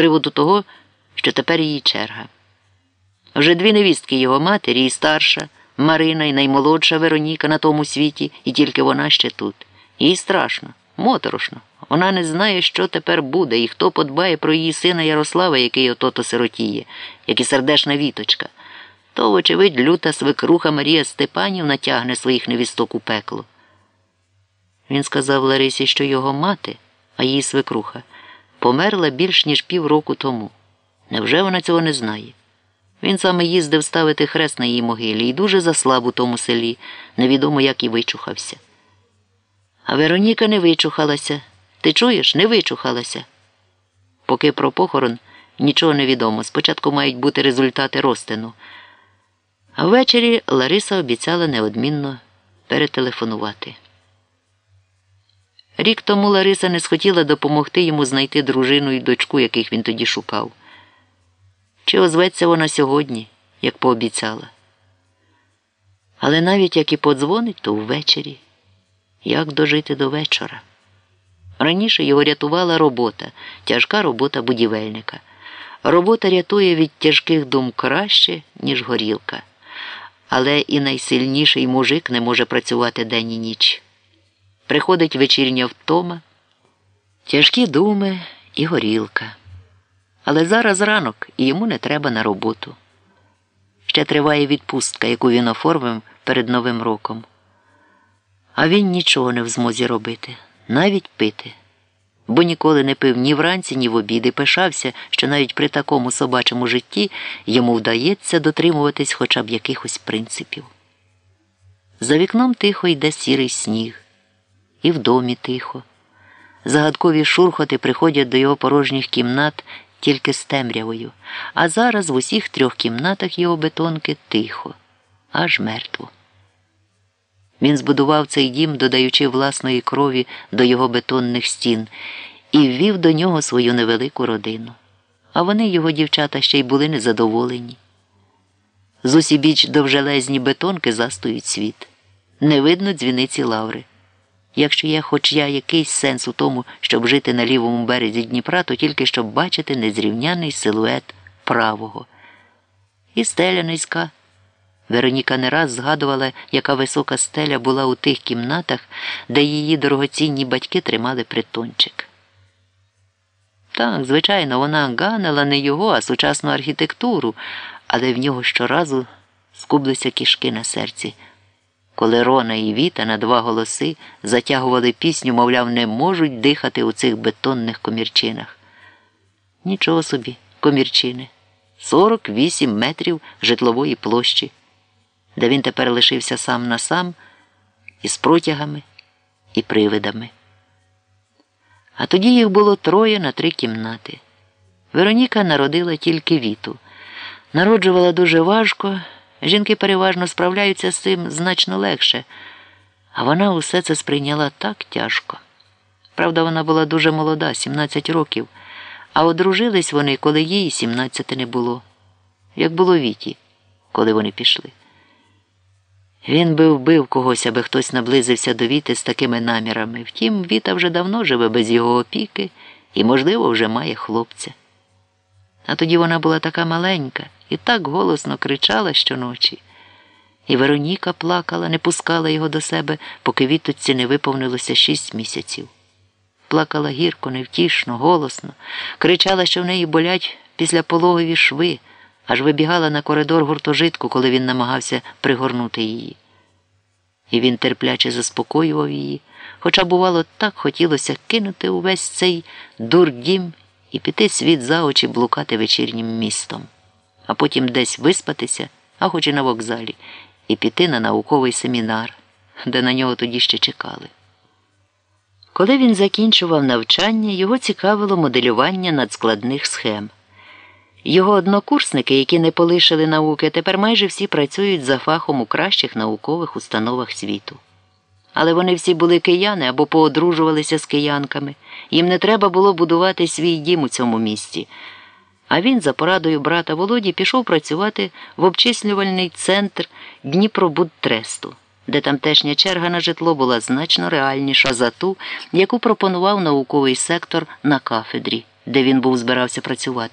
приводу того, що тепер її черга. Вже дві невістки його матері, і старша Марина, і наймолодша Вероніка на тому світі, і тільки вона ще тут. Їй страшно, моторошно. Вона не знає, що тепер буде, і хто подбає про її сина Ярослава, який ото сиротіє, як і сердешна віточка. То, вочевидь, люта свекруха Марія Степанівна тягне своїх невісток у пекло. Він сказав Ларисі, що його мати, а її свекруха, померла більш ніж півроку тому. Невже вона цього не знає? Він саме їздив ставити хрест на її могилі і дуже заслаб у тому селі, невідомо як і вичухався. А Вероніка не вичухалася. Ти чуєш, не вичухалася. Поки про похорон нічого не відомо. Спочатку мають бути результати розтину. А ввечері Лариса обіцяла неодмінно перетелефонувати. Рік тому Лариса не схотіла допомогти йому знайти дружину і дочку, яких він тоді шукав. Чи озветься вона сьогодні, як пообіцяла? Але навіть як і подзвонить, то ввечері. Як дожити до вечора? Раніше його рятувала робота, тяжка робота будівельника. Робота рятує від тяжких дум краще, ніж горілка. Але і найсильніший мужик не може працювати день і ніч. Приходить вечірня втома, тяжкі думи і горілка. Але зараз ранок і йому не треба на роботу. Ще триває відпустка, яку він оформив перед Новим роком. А він нічого не в змозі робити, навіть пити. Бо ніколи не пив ні вранці, ні в обід і пишався, що навіть при такому собачому житті йому вдається дотримуватись хоча б якихось принципів. За вікном тихо йде сірий сніг, і в домі тихо. Загадкові шурхоти приходять до його порожніх кімнат тільки з темрявою, а зараз в усіх трьох кімнатах його бетонки тихо, аж мертво. Він збудував цей дім, додаючи власної крові до його бетонних стін, і ввів до нього свою невелику родину. А вони, його дівчата, ще й були незадоволені. З усібіч довжелезні бетонки застують світ. Не видно дзвіниці лаври. Якщо є хоч я якийсь сенс у тому, щоб жити на лівому березі Дніпра, то тільки щоб бачити незрівняний силует правого. І стеля низька. Вероніка не раз згадувала, яка висока стеля була у тих кімнатах, де її дорогоцінні батьки тримали притончик. Так, звичайно, вона ганила не його, а сучасну архітектуру, але в нього щоразу скублися кішки на серці. Коли Рона і Віта на два голоси затягували пісню, мовляв, не можуть дихати у цих бетонних комірчинах. Нічого собі, комірчини. 48 метрів житлової площі де він тепер лишився сам на сам із протягами і привидами. А тоді їх було троє на три кімнати. Вероніка народила тільки віту. Народжувала дуже важко, жінки переважно справляються з цим значно легше, а вона усе це сприйняла так тяжко. Правда, вона була дуже молода, 17 років, а одружились вони, коли їй 17 не було, як було віті, коли вони пішли. Він би вбив когось, аби хтось наблизився до Віти з такими намірами. Втім, Віта вже давно живе без його опіки і, можливо, вже має хлопця. А тоді вона була така маленька і так голосно кричала щоночі. І Вероніка плакала, не пускала його до себе, поки Віточці не виповнилося шість місяців. Плакала гірко, невтішно, голосно, кричала, що в неї болять після пологові шви аж вибігала на коридор гуртожитку, коли він намагався пригорнути її. І він терпляче заспокоював її, хоча, бувало, так хотілося кинути увесь цей дурдім і піти світ за очі блукати вечірнім містом, а потім десь виспатися, а хоч і на вокзалі, і піти на науковий семінар, де на нього тоді ще чекали. Коли він закінчував навчання, його цікавило моделювання надскладних схем. Його однокурсники, які не полишили науки, тепер майже всі працюють за фахом у кращих наукових установах світу. Але вони всі були кияни або поодружувалися з киянками. Їм не треба було будувати свій дім у цьому місті. А він, за порадою брата Володі, пішов працювати в обчислювальний центр Дніпробудтресту, де тамтешня черга на житло була значно реальніша за ту, яку пропонував науковий сектор на кафедрі. де він був збирався працювати.